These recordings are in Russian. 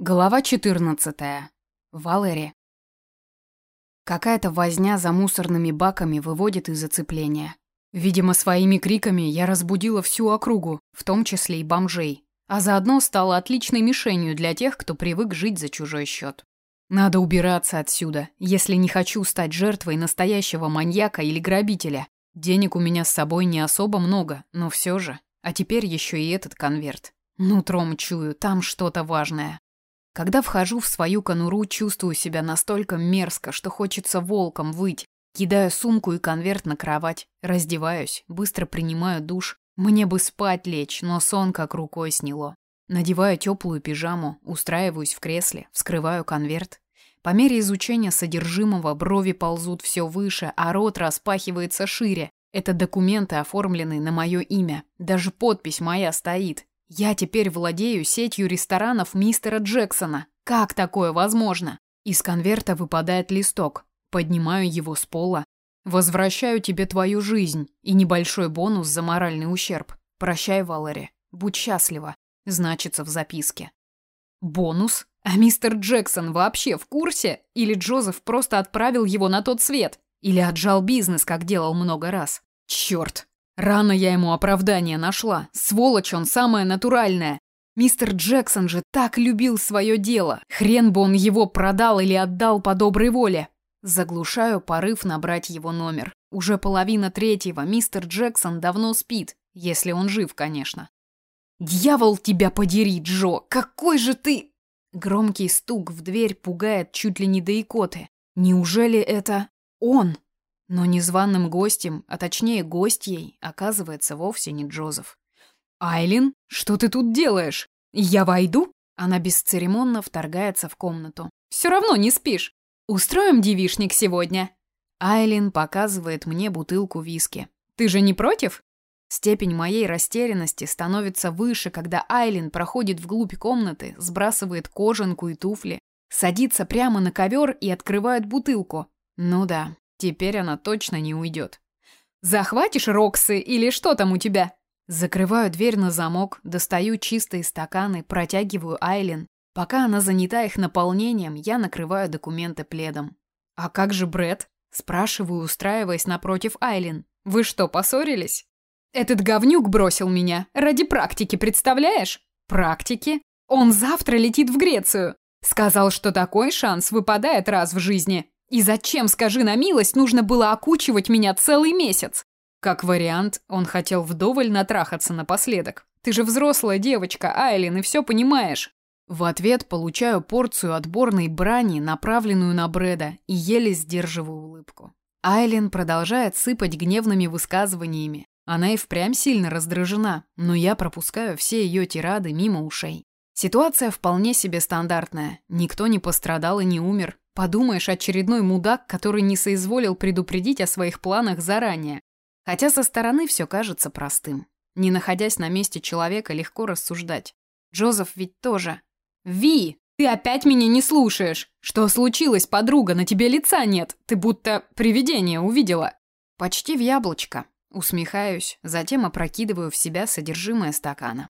Глава 14. Валери. Какая-то возня за мусорными баками выводит из зацепления. Видимо, своими криками я разбудила всю округу, в том числе и бомжей, а заодно стала отличной мишенью для тех, кто привык жить за чужой счет. Надо убираться отсюда, если не хочу стать жертвой настоящего маньяка или грабителя. Денег у меня с собой не особо много, но все же. А теперь еще и этот конверт. Нутром чую, там что-то важное. Когда вхожу в свою конуру, чувствую себя настолько мерзко, что хочется волком выть. Кидаю сумку и конверт на кровать, раздеваюсь, быстро принимаю душ. Мне бы спать лечь, но сон как рукой сняло. Надеваю теплую пижаму, устраиваюсь в кресле, вскрываю конверт. По мере изучения содержимого брови ползут все выше, а рот распахивается шире. Это документы, оформленные на мое имя. Даже подпись моя стоит. Я теперь владею сетью ресторанов мистера Джексона. Как такое возможно? Из конверта выпадает листок. Поднимаю его с пола. Возвращаю тебе твою жизнь и небольшой бонус за моральный ущерб. Прощай, Валери. Будь счастлива. Значится в записке. Бонус? А мистер Джексон вообще в курсе? Или Джозеф просто отправил его на тот свет? Или отжал бизнес, как делал много раз? Черт! Рано я ему оправдание нашла. Сволочь он самая натуральная. Мистер Джексон же так любил свое дело. Хрен бы он его продал или отдал по доброй воле. Заглушаю порыв набрать его номер. Уже половина третьего. Мистер Джексон давно спит, если он жив, конечно. Дьявол тебя подери, Джо. Какой же ты Громкий стук в дверь пугает чуть ли не до икоты. Неужели это он? Но незваным гостем, а точнее гостьей, оказывается вовсе не Джозеф. «Айлин, что ты тут делаешь? Я войду?» Она бесцеремонно вторгается в комнату. «Все равно не спишь. Устроим девишник сегодня?» Айлин показывает мне бутылку виски. «Ты же не против?» Степень моей растерянности становится выше, когда Айлин проходит вглубь комнаты, сбрасывает кожанку и туфли, садится прямо на ковер и открывает бутылку. Ну да, Теперь она точно не уйдет. «Захватишь Роксы или что там у тебя?» Закрываю дверь на замок, достаю чистые стаканы, протягиваю Айлин. Пока она занята их наполнением, я накрываю документы пледом. «А как же Бред? спрашиваю, устраиваясь напротив Айлин. «Вы что, поссорились?» «Этот говнюк бросил меня. Ради практики, представляешь?» «Практики? Он завтра летит в Грецию. Сказал, что такой шанс выпадает раз в жизни. И зачем, скажи на милость, нужно было окучивать меня целый месяц? Как вариант, он хотел вдоволь натрахаться напоследок. Ты же взрослая девочка, Айлин, и все понимаешь. В ответ получаю порцию отборной брани, направленную на Брэда, и еле сдерживаю улыбку. Айлин продолжает сыпать гневными высказываниями. Она и впрямь сильно раздражена, но я пропускаю все ее тирады мимо ушей. Ситуация вполне себе стандартная. Никто не пострадал и не умер. Подумаешь, очередной мудак, который не соизволил предупредить о своих планах заранее. Хотя со стороны все кажется простым. Не находясь на месте человека, легко рассуждать. Джозеф ведь тоже. «Ви, ты опять меня не слушаешь! Что случилось, подруга? На тебе лица нет! Ты будто привидение увидела!» Почти в яблочко. Усмехаюсь, затем опрокидываю в себя содержимое стакана.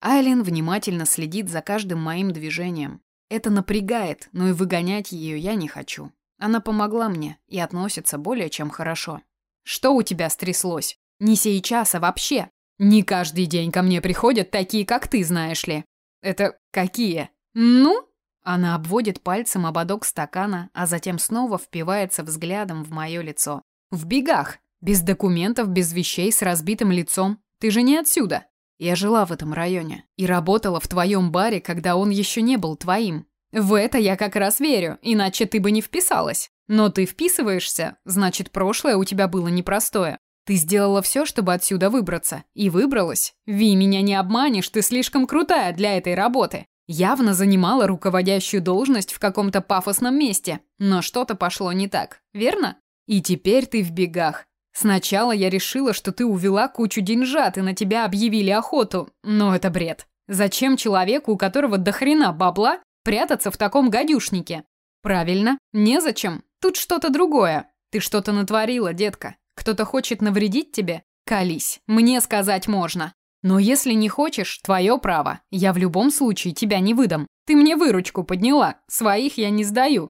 Айлин внимательно следит за каждым моим движением, это напрягает, но и выгонять ее я не хочу. Она помогла мне и относится более чем хорошо. Что у тебя стряслось? Не сейчас, а вообще. Не каждый день ко мне приходят такие, как ты, знаешь ли. Это какие? Ну? Она обводит пальцем ободок стакана, а затем снова впивается взглядом в мое лицо. В бегах, без документов, без вещей, с разбитым лицом. Ты же не отсюда. Я жила в этом районе и работала в твоем баре, когда он еще не был твоим. В это я как раз верю, иначе ты бы не вписалась. Но ты вписываешься, значит, прошлое у тебя было непростое. Ты сделала все, чтобы отсюда выбраться. И выбралась. Ви, меня не обманешь, ты слишком крутая для этой работы. Явно занимала руководящую должность в каком-то пафосном месте. Но что-то пошло не так, верно? И теперь ты в бегах. Сначала я решила, что ты увела кучу деньжат и на тебя объявили охоту, но это бред. Зачем человеку, у которого до хрена бабла, прятаться в таком гадюшнике? Правильно, незачем. Тут что-то другое. Ты что-то натворила, детка. Кто-то хочет навредить тебе? Колись, мне сказать можно. Но если не хочешь, твое право. Я в любом случае тебя не выдам. Ты мне выручку подняла, своих я не сдаю.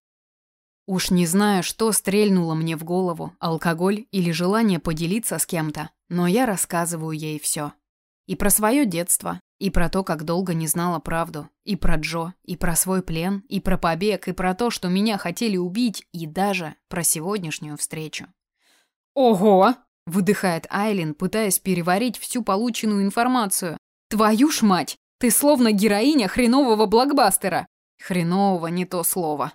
Уж не знаю, что стрельнуло мне в голову, алкоголь или желание поделиться с кем-то, но я рассказываю ей все. И про свое детство, и про то, как долго не знала правду, и про Джо, и про свой плен, и про побег, и про то, что меня хотели убить, и даже про сегодняшнюю встречу. «Ого!» – выдыхает Айлин, пытаясь переварить всю полученную информацию. «Твою ж мать! Ты словно героиня хренового блокбастера!» «Хренового не то слово».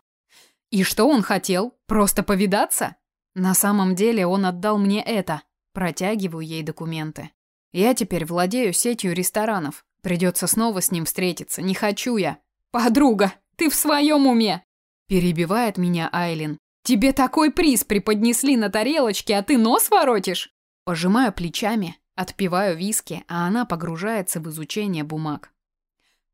«И что он хотел? Просто повидаться?» «На самом деле он отдал мне это». Протягиваю ей документы. «Я теперь владею сетью ресторанов. Придется снова с ним встретиться. Не хочу я». «Подруга, ты в своем уме?» Перебивает меня Айлин. «Тебе такой приз преподнесли на тарелочке, а ты нос воротишь?» Пожимаю плечами, отпиваю виски, а она погружается в изучение бумаг.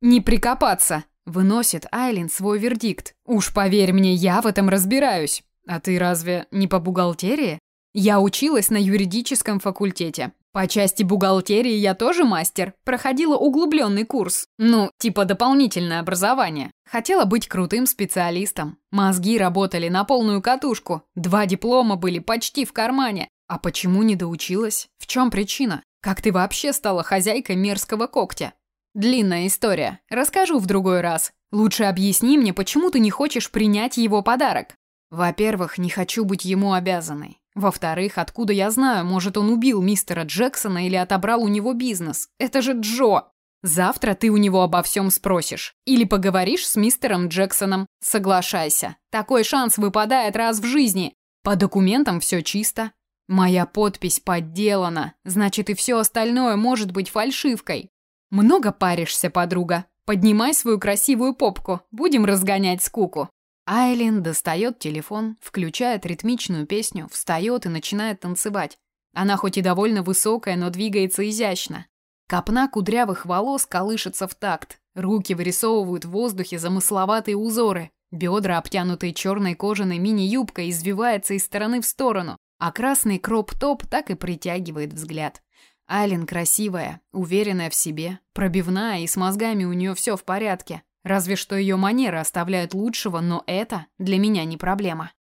«Не прикопаться!» – выносит Айлин свой вердикт. «Уж поверь мне, я в этом разбираюсь. А ты разве не по бухгалтерии?» «Я училась на юридическом факультете. По части бухгалтерии я тоже мастер, проходила углубленный курс. Ну, типа дополнительное образование. Хотела быть крутым специалистом. Мозги работали на полную катушку. Два диплома были почти в кармане. А почему не доучилась? В чем причина? Как ты вообще стала хозяйкой мерзкого когтя? Длинная история. Расскажу в другой раз. Лучше объясни мне, почему ты не хочешь принять его подарок. Во-первых, не хочу быть ему обязанной. Во-вторых, откуда я знаю, может, он убил мистера Джексона или отобрал у него бизнес? Это же Джо. Завтра ты у него обо всем спросишь. Или поговоришь с мистером Джексоном. Соглашайся. Такой шанс выпадает раз в жизни. По документам все чисто. Моя подпись подделана. Значит, и все остальное может быть фальшивкой. Много паришься, подруга. Поднимай свою красивую попку. Будем разгонять скуку. Айлин достает телефон, включает ритмичную песню, встает и начинает танцевать. Она хоть и довольно высокая, но двигается изящно. Копна кудрявых волос колышется в такт. Руки вырисовывают в воздухе замысловатые узоры. Бедра, обтянутые черной кожаной мини-юбкой, извиваются из стороны в сторону, а красный кроп-топ так и притягивает взгляд. Айлин красивая, уверенная в себе, пробивная и с мозгами у нее все в порядке. Разве что ее манеры оставляют лучшего, но это для меня не проблема.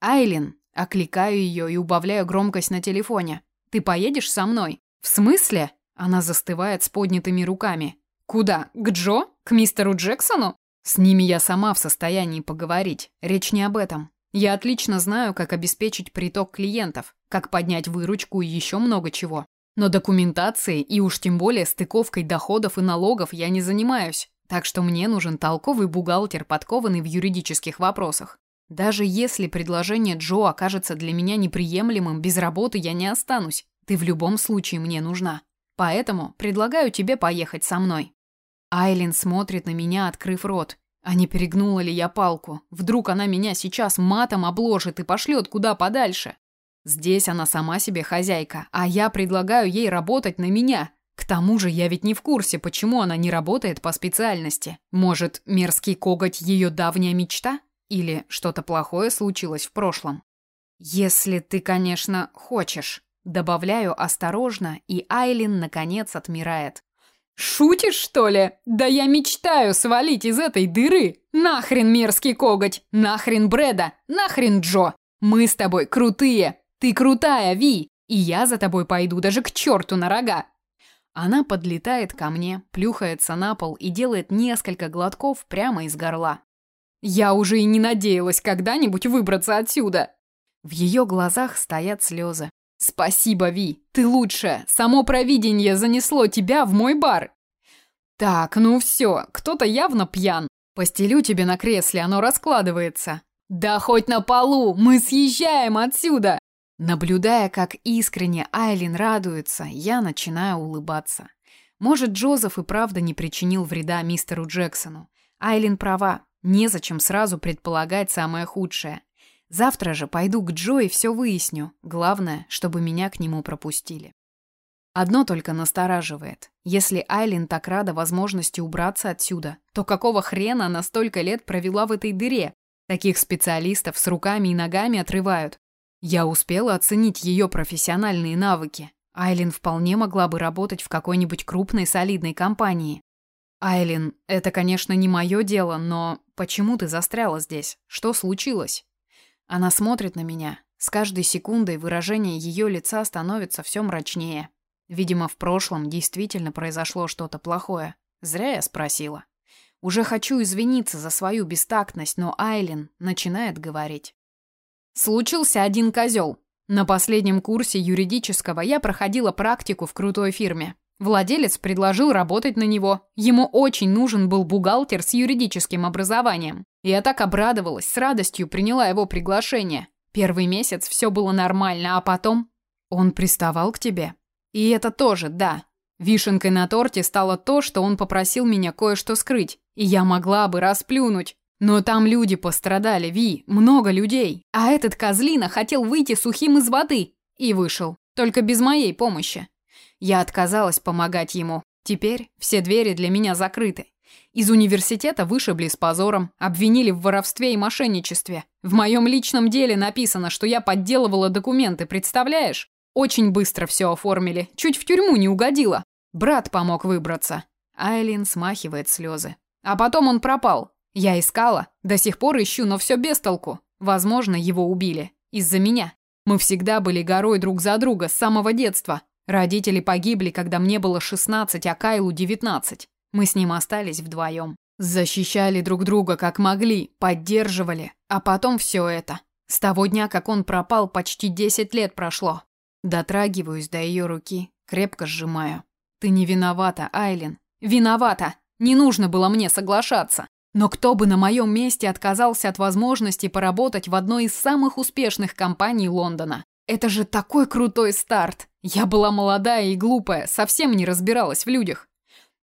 Айлин, окликаю ее и убавляю громкость на телефоне. Ты поедешь со мной? В смысле? Она застывает с поднятыми руками. Куда? К Джо? К мистеру Джексону? С ними я сама в состоянии поговорить. Речь не об этом. Я отлично знаю, как обеспечить приток клиентов, как поднять выручку и еще много чего. Но документацией и уж тем более стыковкой доходов и налогов я не занимаюсь. Так что мне нужен толковый бухгалтер, подкованный в юридических вопросах. Даже если предложение Джо окажется для меня неприемлемым, без работы я не останусь. Ты в любом случае мне нужна. Поэтому предлагаю тебе поехать со мной. Айлин смотрит на меня, открыв рот. А не перегнула ли я палку? Вдруг она меня сейчас матом обложит и пошлет куда подальше? Здесь она сама себе хозяйка, а я предлагаю ей работать на меня. К тому же я ведь не в курсе, почему она не работает по специальности. Может, мерзкий коготь ее давняя мечта? Или что-то плохое случилось в прошлом? Если ты, конечно, хочешь. Добавляю осторожно, и Айлин наконец отмирает. Шутишь, что ли? Да я мечтаю свалить из этой дыры. Нахрен мерзкий коготь, нахрен Брэда, нахрен Джо. Мы с тобой крутые. Ты крутая, Ви, и я за тобой пойду даже к черту на рога. Она подлетает ко мне, плюхается на пол и делает несколько глотков прямо из горла. Я уже и не надеялась когда-нибудь выбраться отсюда. В ее глазах стоят слезы. Спасибо, Ви, ты лучшая. Само провидение занесло тебя в мой бар. Так, ну все, кто-то явно пьян. Постелю тебе на кресле, оно раскладывается. Да хоть на полу, мы съезжаем отсюда. Наблюдая, как искренне Айлин радуется, я начинаю улыбаться. Может, Джозеф и правда не причинил вреда мистеру Джексону. Айлин права, незачем сразу предполагать самое худшее. Завтра же пойду к Джо и все выясню. Главное, чтобы меня к нему пропустили. Одно только настораживает. Если Айлин так рада возможности убраться отсюда, то какого хрена она столько лет провела в этой дыре? Таких специалистов с руками и ногами отрывают, я успела оценить ее профессиональные навыки. Айлин вполне могла бы работать в какой-нибудь крупной солидной компании. Айлин, это, конечно, не мое дело, но почему ты застряла здесь? Что случилось? Она смотрит на меня. С каждой секундой выражение ее лица становится все мрачнее. Видимо, в прошлом действительно произошло что-то плохое. Зря я спросила. Уже хочу извиниться за свою бестактность, но Айлин начинает говорить. Случился один козел. На последнем курсе юридического я проходила практику в крутой фирме. Владелец предложил работать на него. Ему очень нужен был бухгалтер с юридическим образованием. Я так обрадовалась, с радостью приняла его приглашение. Первый месяц все было нормально, а потом... Он приставал к тебе? И это тоже, да. Вишенкой на торте стало то, что он попросил меня кое-что скрыть, и я могла бы расплюнуть. Но там люди пострадали, Ви, много людей. А этот козлина хотел выйти сухим из воды. И вышел. Только без моей помощи. Я отказалась помогать ему. Теперь все двери для меня закрыты. Из университета вышибли с позором, обвинили в воровстве и мошенничестве. В моем личном деле написано, что я подделывала документы, представляешь? Очень быстро все оформили, чуть в тюрьму не угодила. Брат помог выбраться. Айлин смахивает слезы. А потом он пропал. Я искала, до сих пор ищу, но все без толку. Возможно, его убили. Из-за меня. Мы всегда были горой друг за друга с самого детства. Родители погибли, когда мне было 16, а Кайлу 19. Мы с ним остались вдвоем. Защищали друг друга как могли, поддерживали. А потом все это. С того дня, как он пропал, почти 10 лет прошло. Дотрагиваюсь до ее руки, крепко сжимаю. Ты не виновата, Айлин. Виновата. Не нужно было мне соглашаться. Но кто бы на моем месте отказался от возможности поработать в одной из самых успешных компаний Лондона? Это же такой крутой старт. Я была молодая и глупая, совсем не разбиралась в людях.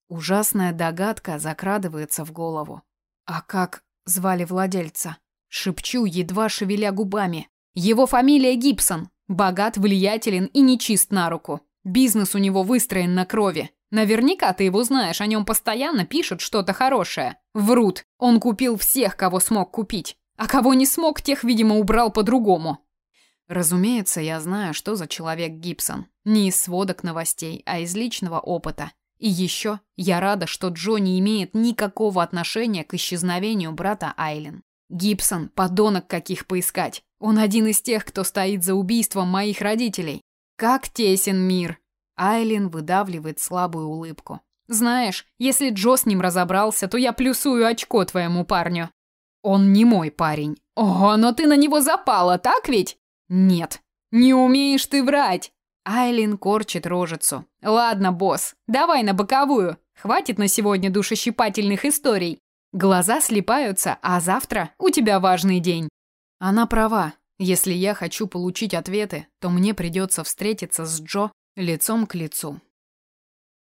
Ужасная догадка закрадывается в голову. А как звали владельца? Шепчу, едва шевеля губами. Его фамилия Гибсон. Богат, влиятелен и нечист на руку. Бизнес у него выстроен на крови. Наверняка ты его знаешь, о нем постоянно пишут что-то хорошее. Врут. Он купил всех, кого смог купить. А кого не смог, тех, видимо, убрал по-другому. Разумеется, я знаю, что за человек Гибсон. Не из сводок новостей, а из личного опыта. И еще я рада, что Джо не имеет никакого отношения к исчезновению брата Айлен. Гибсон – подонок каких поискать. Он один из тех, кто стоит за убийством моих родителей. Как тесен мир. Айлин выдавливает слабую улыбку. Знаешь, если Джо с ним разобрался, то я плюсую очко твоему парню. Он не мой парень. О, но ты на него запала, так ведь? «Нет, не умеешь ты врать!» Айлин корчит рожицу. «Ладно, босс, давай на боковую. Хватит на сегодня душещипательных историй. Глаза слипаются, а завтра у тебя важный день». Она права. Если я хочу получить ответы, то мне придется встретиться с Джо лицом к лицу.